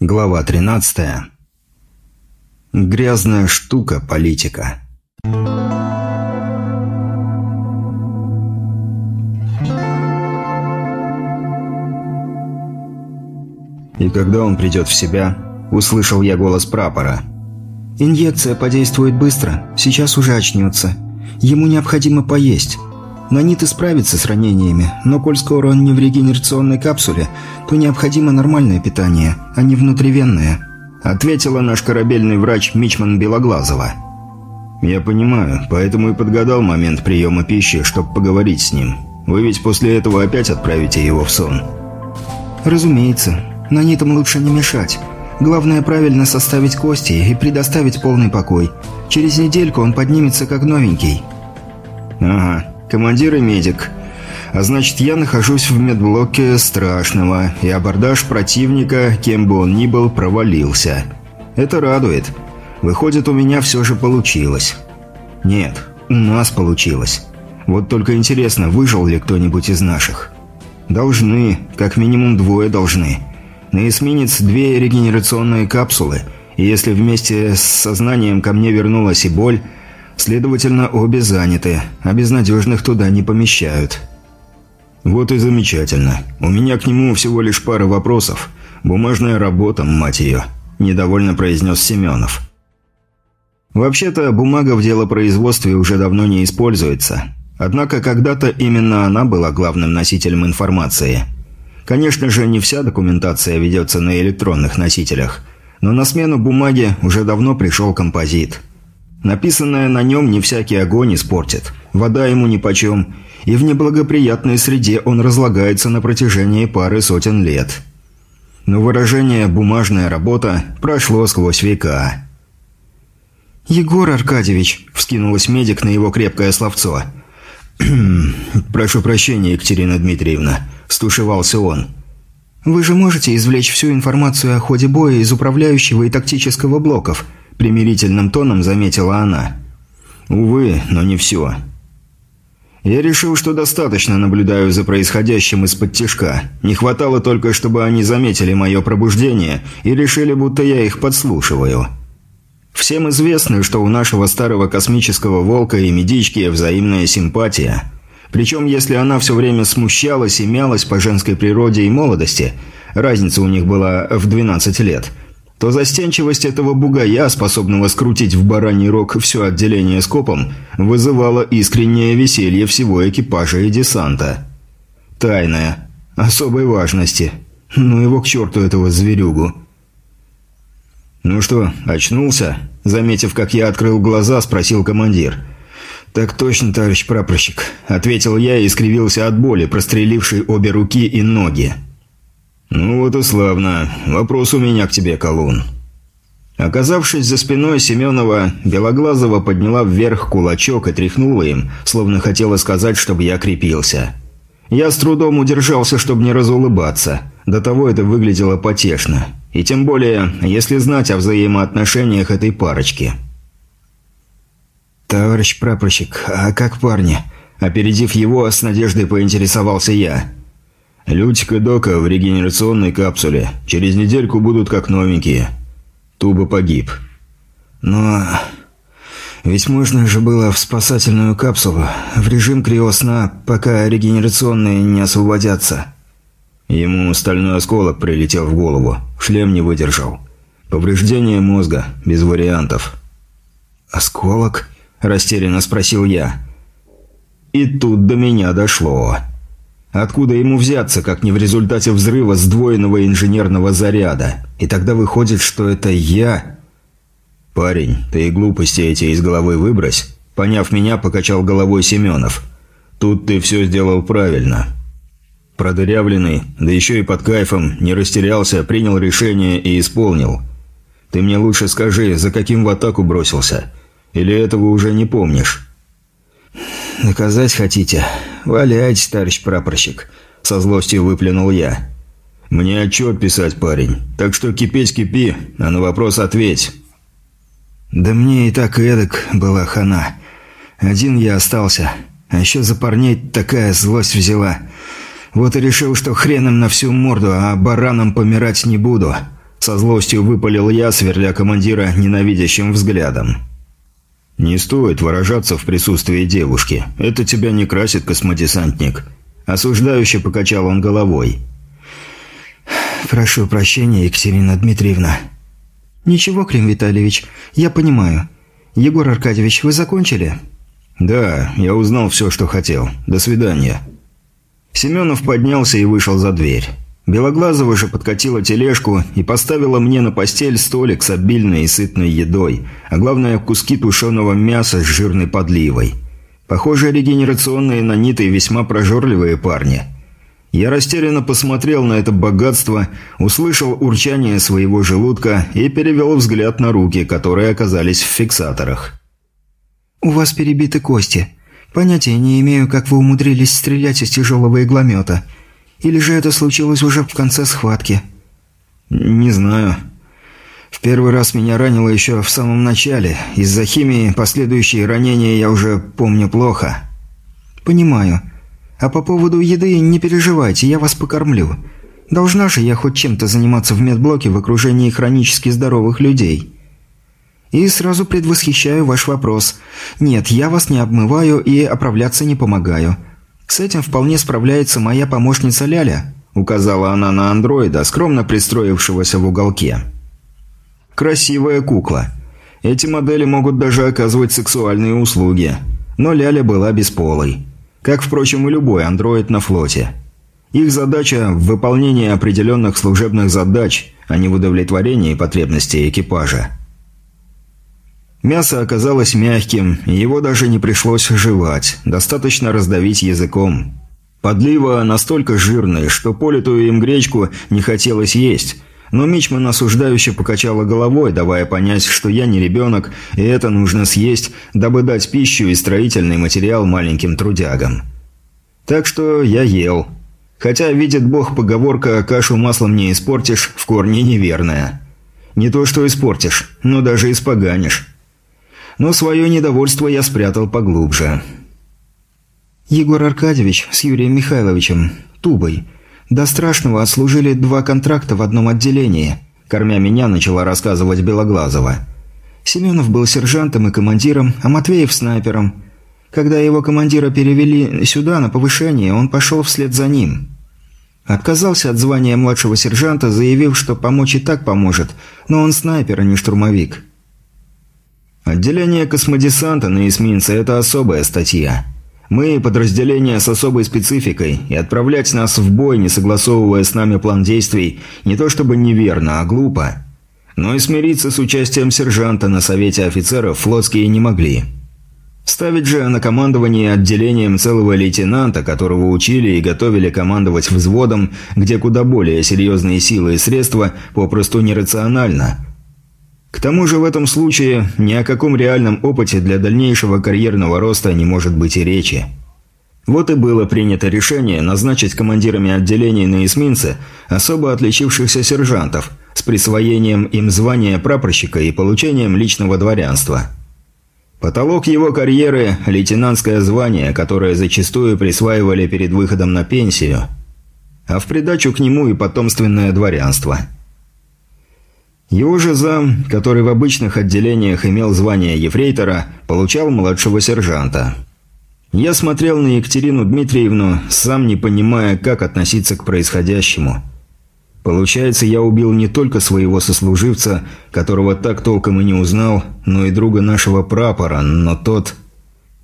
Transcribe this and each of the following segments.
Глава 13. Грязная штука политика. И когда он придет в себя, услышал я голос прапора. «Инъекция подействует быстро, сейчас уже очнется. Ему необходимо поесть. Нанит справится с ранениями, но коль скоро он не в регенерационной капсуле, то необходимо нормальное питание, а не внутривенное», ответила наш корабельный врач Мичман Белоглазова. «Я понимаю, поэтому и подгадал момент приема пищи, чтобы поговорить с ним. Вы ведь после этого опять отправите его в сон?» «Разумеется. Нанитам лучше не мешать. Главное правильно составить кости и предоставить полный покой. Через недельку он поднимется как новенький». «Ага, командир и медик. А значит, я нахожусь в медблоке страшного, и абордаж противника, кем бы он ни был, провалился. Это радует. Выходит, у меня все же получилось. Нет, у нас получилось. Вот только интересно, выжил ли кто-нибудь из наших? Должны, как минимум двое должны. На эсминец две регенерационные капсулы, и если вместе с сознанием ко мне вернулась и боль, следовательно, обе заняты, а безнадежных туда не помещают. Вот и замечательно. У меня к нему всего лишь пара вопросов. Бумажная работа, мать ее, недовольно произнес Семенов. Вообще-то, бумага в делопроизводстве уже давно не используется. Однако когда-то именно она была главным носителем информации – Конечно же, не вся документация ведется на электронных носителях, но на смену бумаге уже давно пришел композит. Написанное на нем не всякий огонь испортит, вода ему нипочем, и в неблагоприятной среде он разлагается на протяжении пары сотен лет. Но выражение «бумажная работа» прошло сквозь века. «Егор Аркадьевич», – вскинулась медик на его крепкое словцо. «Прошу прощения, Екатерина Дмитриевна», – стушевался он. «Вы же можете извлечь всю информацию о ходе боя из управляющего и тактического блоков», – примирительным тоном заметила она. «Увы, но не все. Я решил, что достаточно наблюдаю за происходящим из-под тяжка. Не хватало только, чтобы они заметили мое пробуждение и решили, будто я их подслушиваю». Всем известно, что у нашего старого космического волка и медички взаимная симпатия – причем, если она все время смущалась и мялась по женской природе и молодости, разница у них была в 12 лет, то застенчивость этого бугая, способного скрутить в бараний рог все отделение скопом, вызывала искреннее веселье всего экипажа и десанта. Тайная, особой важности. Ну его к черту этого зверюгу. «Ну что, очнулся?» Заметив, как я открыл глаза, спросил командир – «Так точно, товарищ прапорщик», — ответил я и искривился от боли, прострелившей обе руки и ноги. «Ну вот и славно. Вопрос у меня к тебе, Колун». Оказавшись за спиной Семенова, Белоглазова подняла вверх кулачок и тряхнула им, словно хотела сказать, чтобы я крепился. Я с трудом удержался, чтобы не разулыбаться. До того это выглядело потешно. И тем более, если знать о взаимоотношениях этой парочки. «Товарищ прапорщик, а как парни?» Опередив его, с надеждой поинтересовался я. «Лютик и Дока в регенерационной капсуле. Через недельку будут как новенькие. Туба погиб». «Но... ведь можно же было в спасательную капсулу, в режим криосна, пока регенерационные не освободятся». Ему стальной осколок прилетел в голову. Шлем не выдержал. Повреждение мозга, без вариантов. «Осколок?» – растерянно спросил я. И тут до меня дошло. Откуда ему взяться, как не в результате взрыва сдвоенного инженерного заряда? И тогда выходит, что это я... «Парень, ты и глупости эти из головы выбрось», – поняв меня, покачал головой Семенов. «Тут ты все сделал правильно». Продырявленный, да еще и под кайфом, не растерялся, принял решение и исполнил. «Ты мне лучше скажи, за каким в атаку бросился?» Или этого уже не помнишь?» «Наказать хотите? Валяйте, товарищ прапорщик», — со злостью выплюнул я. «Мне отчет писать, парень. Так что кипеть кипи, а на вопрос ответь». «Да мне и так эдак была хана. Один я остался. А еще за парней такая злость взяла. Вот и решил, что хреном на всю морду, а бараном помирать не буду. Со злостью выпалил я, сверля командира ненавидящим взглядом. «Не стоит выражаться в присутствии девушки. Это тебя не красит, космодесантник». Осуждающе покачал он головой. «Прошу прощения, Екатерина Дмитриевна». «Ничего, Клим Витальевич, я понимаю. Егор Аркадьевич, вы закончили?» «Да, я узнал все, что хотел. До свидания». Семенов поднялся и вышел за дверь. Белоглазова же подкатила тележку и поставила мне на постель столик с обильной и сытной едой, а главное куски тушеного мяса с жирной подливой. Похоже, регенерационные наниты весьма прожорливые парни. Я растерянно посмотрел на это богатство, услышал урчание своего желудка и перевел взгляд на руки, которые оказались в фиксаторах. «У вас перебиты кости. Понятия не имею, как вы умудрились стрелять из тяжелого игломета». Или же это случилось уже в конце схватки?» «Не знаю. В первый раз меня ранило еще в самом начале. Из-за химии последующие ранения я уже помню плохо». «Понимаю. А по поводу еды не переживайте, я вас покормлю. Должна же я хоть чем-то заниматься в медблоке в окружении хронически здоровых людей». И сразу предвосхищаю ваш вопрос. Нет, я вас не обмываю и оправляться не помогаю. «С этим вполне справляется моя помощница Ляля», – указала она на андроида, скромно пристроившегося в уголке. «Красивая кукла. Эти модели могут даже оказывать сексуальные услуги. Но Ляля была бесполой. Как, впрочем, и любой андроид на флоте. Их задача – в выполнении определенных служебных задач, а не в удовлетворении потребностей экипажа. Мясо оказалось мягким, его даже не пришлось жевать, достаточно раздавить языком. Подлива настолько жирная, что политую им гречку не хотелось есть, но Мичман осуждающе покачала головой, давая понять, что я не ребенок, и это нужно съесть, дабы дать пищу и строительный материал маленьким трудягам. Так что я ел. Хотя, видит бог, поговорка «кашу маслом не испортишь» в корне неверная. Не то что испортишь, но даже испоганишь но свое недовольство я спрятал поглубже. Егор Аркадьевич с Юрием Михайловичем, Тубой, до страшного отслужили два контракта в одном отделении, кормя меня начала рассказывать Белоглазова. Семенов был сержантом и командиром, а Матвеев снайпером. Когда его командира перевели сюда на повышение, он пошел вслед за ним. Отказался от звания младшего сержанта, заявив, что помочь и так поможет, но он снайпер, а не штурмовик. Отделение космодесанта на эсминце – это особая статья. Мы – подразделение с особой спецификой, и отправлять нас в бой, не согласовывая с нами план действий, не то чтобы неверно, а глупо. Но и смириться с участием сержанта на совете офицеров флотские не могли. Ставить же на командование отделением целого лейтенанта, которого учили и готовили командовать взводом, где куда более серьезные силы и средства, попросту нерационально – к тому же в этом случае ни о каком реальном опыте для дальнейшего карьерного роста не может быть и речи. Вот и было принято решение назначить командирами отделений на эсминце особо отличившихся сержантов с присвоением им звания прапорщика и получением личного дворянства. Потолок его карьеры – лейтенантское звание, которое зачастую присваивали перед выходом на пенсию, а в придачу к нему и потомственное дворянство – его же зам, который в обычных отделениях имел звание ефрейтора, получал младшего сержанта. Я смотрел на Екатерину Дмитриевну, сам не понимая, как относиться к происходящему. Получается, я убил не только своего сослуживца, которого так толком и не узнал, но и друга нашего прапора, но тот...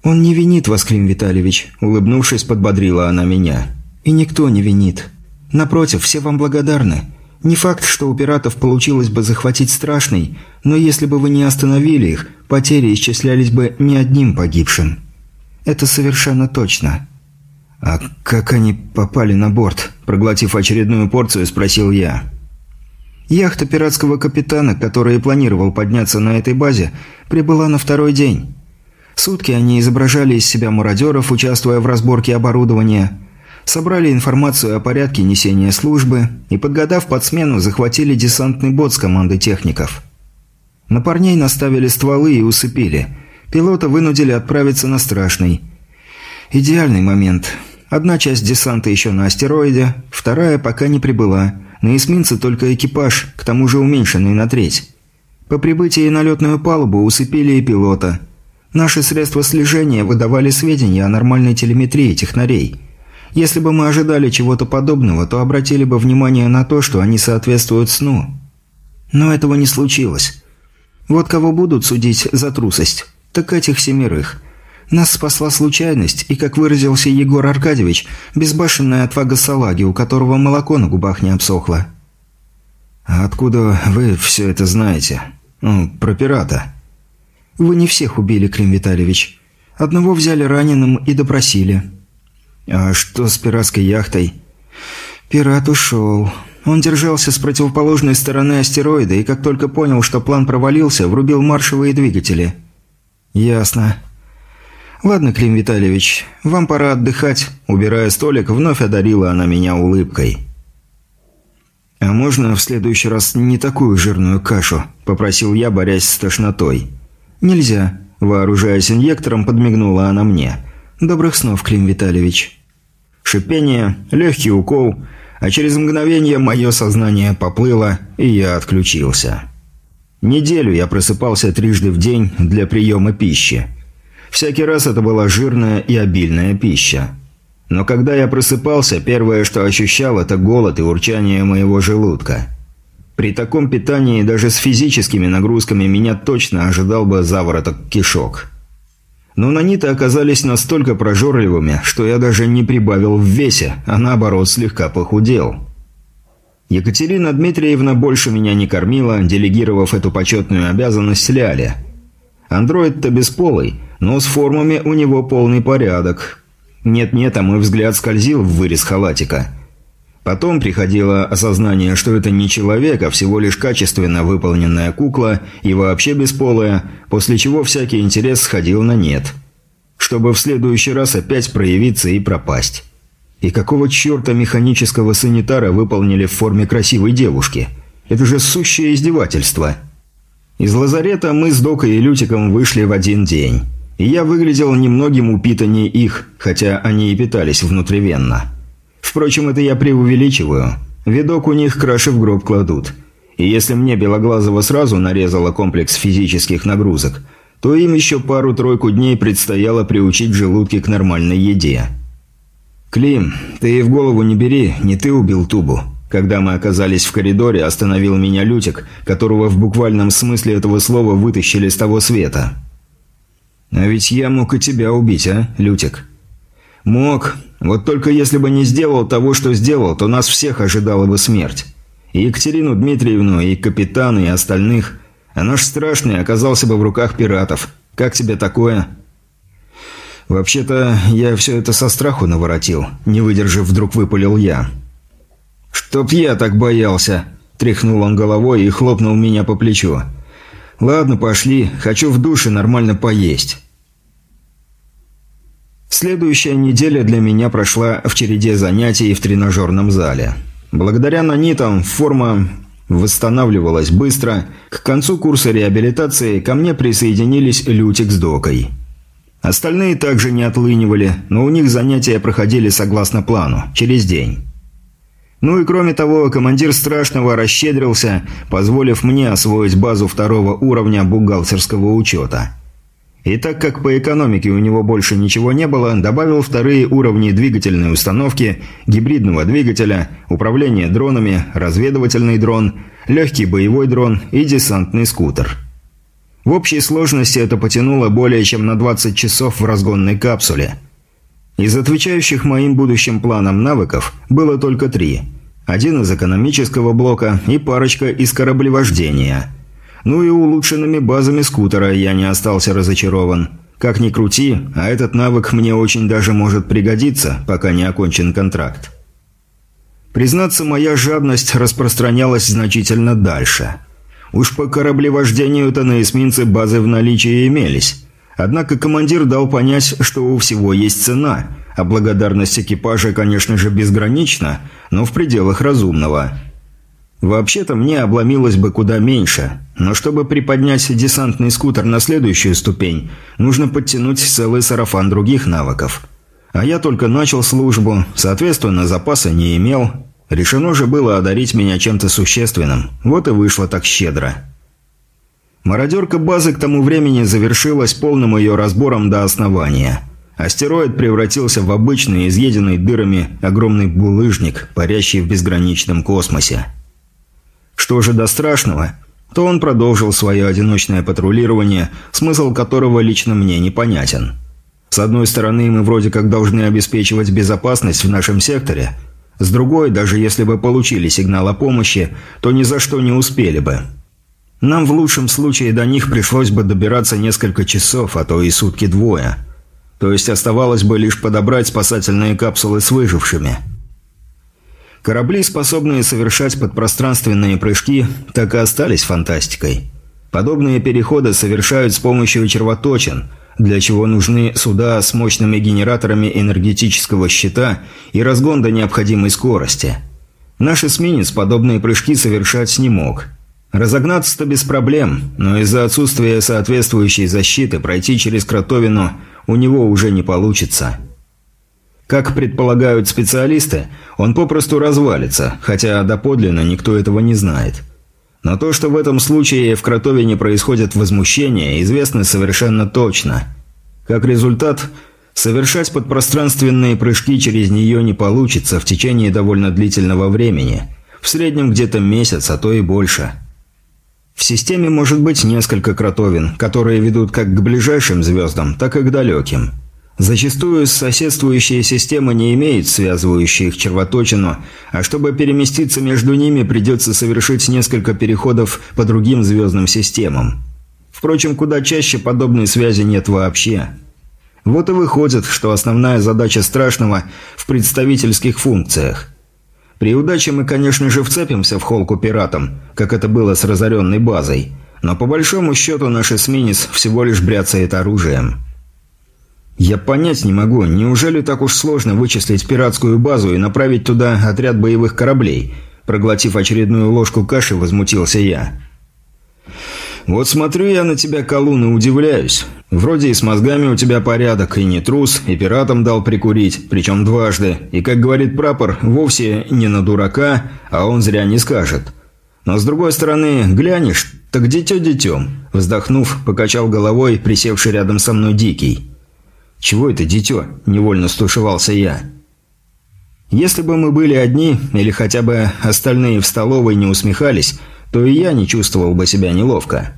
«Он не винит вас, Клим Витальевич», — улыбнувшись, подбодрила она меня. «И никто не винит. Напротив, все вам благодарны. Не факт, что у пиратов получилось бы захватить Страшный, но если бы вы не остановили их, потери исчислялись бы не одним погибшим. Это совершенно точно. «А как они попали на борт?» Проглотив очередную порцию, спросил я. Яхта пиратского капитана, который планировал подняться на этой базе, прибыла на второй день. Сутки они изображали из себя мародеров, участвуя в разборке оборудования – собрали информацию о порядке несения службы и, подгадав под смену, захватили десантный бот с командой техников. На парней наставили стволы и усыпили. Пилота вынудили отправиться на страшный. Идеальный момент. Одна часть десанта еще на астероиде, вторая пока не прибыла, На эсминце только экипаж, к тому же уменьшенный на треть. По прибытии на летную палубу усыпили и пилота. Наши средства слежения выдавали сведения о нормальной телеметрии технарей. Если бы мы ожидали чего-то подобного, то обратили бы внимание на то, что они соответствуют сну. Но этого не случилось. Вот кого будут судить за трусость, так этих семерых. Нас спасла случайность и, как выразился Егор Аркадьевич, безбашенная отвага салаги, у которого молоко на губах не обсохло. «А откуда вы все это знаете? Ну, про пирата?» «Вы не всех убили, Клим Витальевич. Одного взяли раненым и допросили». «А что с пиратской яхтой?» «Пират ушел. Он держался с противоположной стороны астероида и, как только понял, что план провалился, врубил маршевые двигатели». «Ясно». «Ладно, Клим Витальевич, вам пора отдыхать». Убирая столик, вновь одарила она меня улыбкой. «А можно в следующий раз не такую жирную кашу?» – попросил я, борясь с тошнотой. «Нельзя», – вооружаясь инъектором, подмигнула она мне. «Добрых снов, Клим Витальевич». Шипение, легкий укол, а через мгновение мое сознание поплыло, и я отключился. Неделю я просыпался трижды в день для приема пищи. Всякий раз это была жирная и обильная пища. Но когда я просыпался, первое, что ощущал, это голод и урчание моего желудка. При таком питании даже с физическими нагрузками меня точно ожидал бы завороток кишок. Но наниты оказались настолько прожорливыми, что я даже не прибавил в весе, а наоборот слегка похудел. Екатерина Дмитриевна больше меня не кормила, делегировав эту почетную обязанность Ляле. Андроид-то бесполый, но с формами у него полный порядок. Нет-нет, а мой взгляд скользил в вырез халатика. Потом приходило осознание, что это не человек, а всего лишь качественно выполненная кукла и вообще бесполая, после чего всякий интерес сходил на нет. Чтобы в следующий раз опять проявиться и пропасть. И какого черта механического санитара выполнили в форме красивой девушки? Это же сущее издевательство. Из лазарета мы с Докой и Лютиком вышли в один день и я выглядел немногим упитаннее их, хотя они и питались внутривенно. Впрочем, это я преувеличиваю. Видок у них краши в гроб кладут. И если мне Белоглазого сразу нарезало комплекс физических нагрузок, то им еще пару-тройку дней предстояло приучить желудки к нормальной еде. «Клим, ты и в голову не бери, не ты убил Тубу». Когда мы оказались в коридоре, остановил меня Лютик, которого в буквальном смысле этого слова вытащили с того света. А ведь я мог и тебя убить, а, Лютик? Мог. Вот только если бы не сделал того, что сделал, то нас всех ожидала бы смерть. И Екатерину Дмитриевну, и капитана, и остальных. А наш страшный оказался бы в руках пиратов. Как тебе такое? Вообще-то, я все это со страху наворотил. Не выдержав, вдруг выпалил я. «Чтоб я так боялся!» Тряхнул он головой и хлопнул меня по плечу. «Ладно, пошли. Хочу в душе нормально поесть». Следующая неделя для меня прошла в череде занятий в тренажерном зале. Благодаря нанитам форма восстанавливалась быстро. К концу курса реабилитации ко мне присоединились Лютик с Докой. Остальные также не отлынивали, но у них занятия проходили согласно плану, через день. Ну и кроме того, командир Страшного расщедрился, позволив мне освоить базу второго уровня бухгалтерского учета. И так как по экономике у него больше ничего не было, добавил вторые уровни двигательной установки, гибридного двигателя, управление дронами, разведывательный дрон, легкий боевой дрон и десантный скутер. В общей сложности это потянуло более чем на 20 часов в разгонной капсуле. Из отвечающих моим будущим планам навыков было только три – один из экономического блока и парочка из кораблевождения. Ну и улучшенными базами скутера я не остался разочарован. Как ни крути, а этот навык мне очень даже может пригодиться, пока не окончен контракт. Признаться, моя жадность распространялась значительно дальше. Уж по кораблевождению-то на эсминце базы в наличии имелись. Однако командир дал понять, что у всего есть цена – а благодарность экипажа, конечно же, безгранична, но в пределах разумного. Вообще-то мне обломилось бы куда меньше, но чтобы приподнять десантный скутер на следующую ступень, нужно подтянуть целый сарафан других навыков. А я только начал службу, соответственно, запаса не имел. Решено же было одарить меня чем-то существенным. Вот и вышло так щедро. Мародерка базы к тому времени завершилась полным ее разбором до основания. Астероид превратился в обычный, изъеденный дырами огромный булыжник, парящий в безграничном космосе. Что же до страшного, то он продолжил свое одиночное патрулирование, смысл которого лично мне непонятен. С одной стороны, мы вроде как должны обеспечивать безопасность в нашем секторе, с другой, даже если бы получили сигнал о помощи, то ни за что не успели бы. Нам в лучшем случае до них пришлось бы добираться несколько часов, а то и сутки двое. То есть оставалось бы лишь подобрать спасательные капсулы с выжившими. Корабли, способные совершать подпространственные прыжки, так и остались фантастикой. Подобные переходы совершают с помощью червоточин, для чего нужны суда с мощными генераторами энергетического щита и разгон до необходимой скорости. Наш эсминец подобные прыжки совершать не мог – Разогнаться-то без проблем, но из-за отсутствия соответствующей защиты пройти через кротовину у него уже не получится. Как предполагают специалисты, он попросту развалится, хотя доподлинно никто этого не знает. Но то, что в этом случае в кротовине происходит возмущение, известно совершенно точно. Как результат, совершать подпространственные прыжки через нее не получится в течение довольно длительного времени, в среднем где-то месяц, а то и больше – в системе может быть несколько кротовин, которые ведут как к ближайшим звездам, так и к далеким. Зачастую соседствующие системы не имеют связывающей их червоточину, а чтобы переместиться между ними, придется совершить несколько переходов по другим звездным системам. Впрочем, куда чаще подобной связи нет вообще. Вот и выходит, что основная задача Страшного в представительских функциях. При удаче мы, конечно же, вцепимся в холку пиратам, как это было с разоренной базой, но по большому счету наш эсминец всего лишь бряцает оружием. Я понять не могу, неужели так уж сложно вычислить пиратскую базу и направить туда отряд боевых кораблей? Проглотив очередную ложку каши, возмутился я. «Вот смотрю я на тебя, Колун, и удивляюсь. Вроде и с мозгами у тебя порядок, и не трус, и пиратам дал прикурить, причем дважды. И, как говорит прапор, вовсе не на дурака, а он зря не скажет. Но с другой стороны, глянешь, так дитё детем». Вздохнув, покачал головой, присевший рядом со мной Дикий. «Чего это дитё?» – невольно стушевался я. Если бы мы были одни, или хотя бы остальные в столовой не усмехались, то и я не чувствовал бы себя неловко.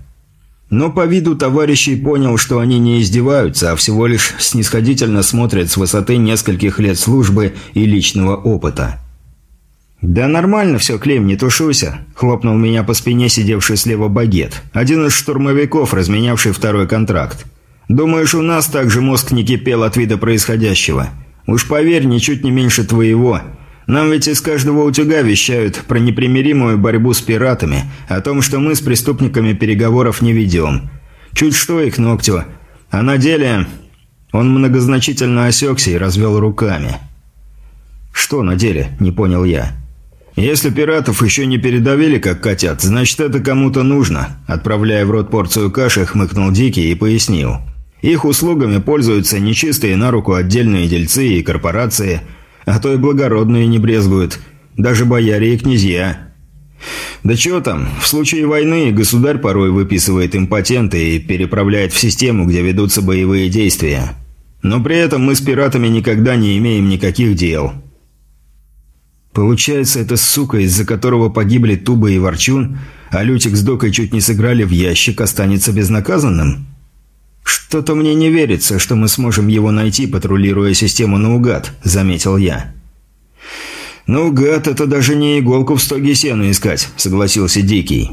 Но по виду товарищей понял, что они не издеваются, а всего лишь снисходительно смотрят с высоты нескольких лет службы и личного опыта. «Да нормально все, Клим, не тушуйся», – хлопнул меня по спине сидевший слева багет, один из штурмовиков, разменявший второй контракт. «Думаешь, у нас также мозг не кипел от вида происходящего? Уж поверь, ничуть не меньше твоего. Нам ведь из каждого утюга вещают про непримиримую борьбу с пиратами, о том, что мы с преступниками переговоров не ведем. Чуть что их ногтю. А на деле... Он многозначительно осекся и развел руками. «Что на деле?» – не понял я. «Если пиратов еще не передавили, как котят, значит, это кому-то нужно», – отправляя в рот порцию каши, хмыкнул Дикий и пояснил. «Их услугами пользуются нечистые на руку отдельные дельцы и корпорации – а то и благородные не брезгуют. Даже бояре и князья. Да чё там, в случае войны государь порой выписывает им патенты и переправляет в систему, где ведутся боевые действия. Но при этом мы с пиратами никогда не имеем никаких дел. Получается, эта сука, из-за которого погибли Туба и Ворчун, а Лютик с Докой чуть не сыграли в ящик, останется безнаказанным? «Что-то мне не верится, что мы сможем его найти, патрулируя систему наугад», — заметил я. «Наугад — это даже не иголку в стоге сена искать», — согласился Дикий.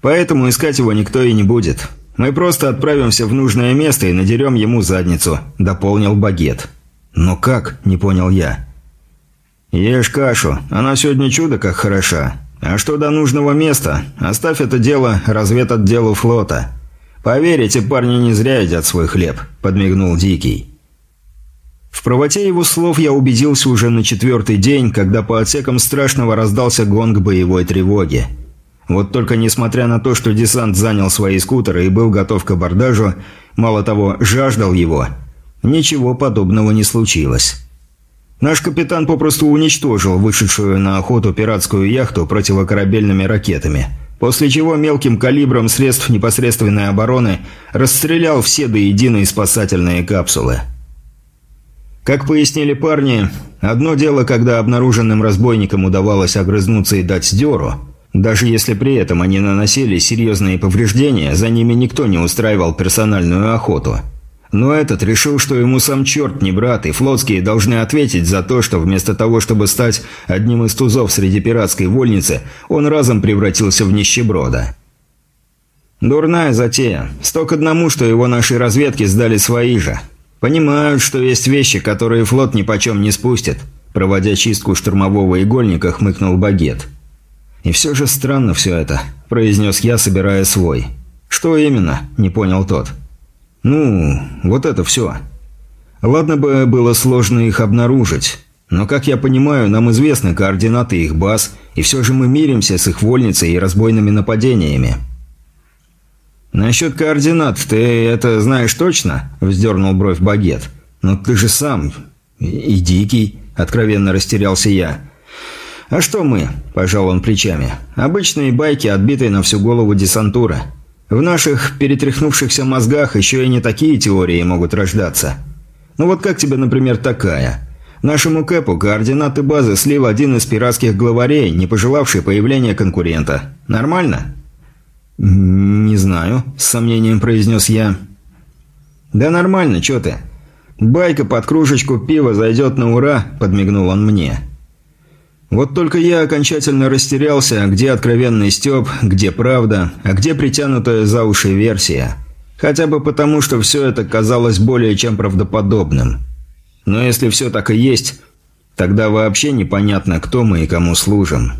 «Поэтому искать его никто и не будет. Мы просто отправимся в нужное место и надерем ему задницу», — дополнил Багет. «Но как?» — не понял я. «Ешь кашу. Она сегодня чудо как хороша. А что до нужного места, оставь это дело разведотделу флота». «Поверь, эти парни не зря едят свой хлеб», – подмигнул Дикий. В правоте его слов я убедился уже на четвертый день, когда по отсекам страшного раздался гонг боевой тревоги. Вот только несмотря на то, что десант занял свои скутеры и был готов к абордажу, мало того, жаждал его, ничего подобного не случилось. Наш капитан попросту уничтожил вышедшую на охоту пиратскую яхту противокорабельными ракетами, после чего мелким калибром средств непосредственной обороны расстрелял все до единой спасательные капсулы. Как пояснили парни, одно дело, когда обнаруженным разбойникам удавалось огрызнуться и дать дёру, даже если при этом они наносили серьезные повреждения, за ними никто не устраивал персональную охоту – но этот решил, что ему сам черт не брат, и флотские должны ответить за то, что вместо того, чтобы стать одним из тузов среди пиратской вольницы, он разом превратился в нищеброда. Дурная затея. Сто одному, что его нашей разведки сдали свои же. Понимают, что есть вещи, которые флот ни почем не спустит. Проводя чистку штурмового игольника, хмыкнул багет. «И все же странно все это», – произнес я, собирая свой. «Что именно?» – не понял тот. «Что ну, вот это все. Ладно бы было сложно их обнаружить, но, как я понимаю, нам известны координаты их баз, и все же мы миримся с их вольницей и разбойными нападениями. «Насчет координат ты это знаешь точно?» – вздернул бровь Багет. «Но ты же сам... и дикий», – откровенно растерялся я. «А что мы?» – пожал он плечами. «Обычные байки, отбитые на всю голову десантуры. В наших перетряхнувшихся мозгах еще и не такие теории могут рождаться. Ну вот как тебе, например, такая? Нашему Кэпу координаты базы слил один из пиратских главарей, не пожелавший появления конкурента. Нормально? «Не знаю», – с сомнением произнес я. «Да нормально, чё ты? Байка под кружечку пива зайдет на ура», – подмигнул он мне. Вот только я окончательно растерялся, где откровенный стёб, где правда, а где притянутая за уши версия. Хотя бы потому, что все это казалось более чем правдоподобным. Но если все так и есть, тогда вообще непонятно, кто мы и кому служим.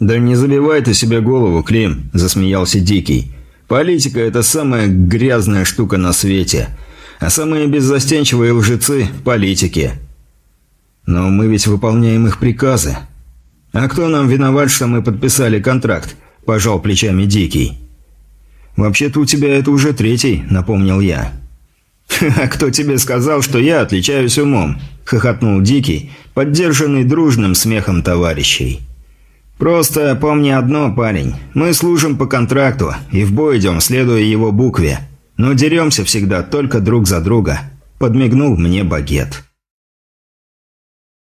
«Да не забивай ты себе голову, Клим», – засмеялся Дикий. «Политика – это самая грязная штука на свете, а самые беззастенчивые лжецы – политики». «Но мы ведь выполняем их приказы». «А кто нам виноват, что мы подписали контракт?» – пожал плечами Дикий. «Вообще-то у тебя это уже третий», – напомнил я. «А кто тебе сказал, что я отличаюсь умом?» – хохотнул Дикий, поддержанный дружным смехом товарищей. «Просто помни одно, парень. Мы служим по контракту и в бой идем, следуя его букве. Но деремся всегда только друг за друга», – подмигнул мне багет.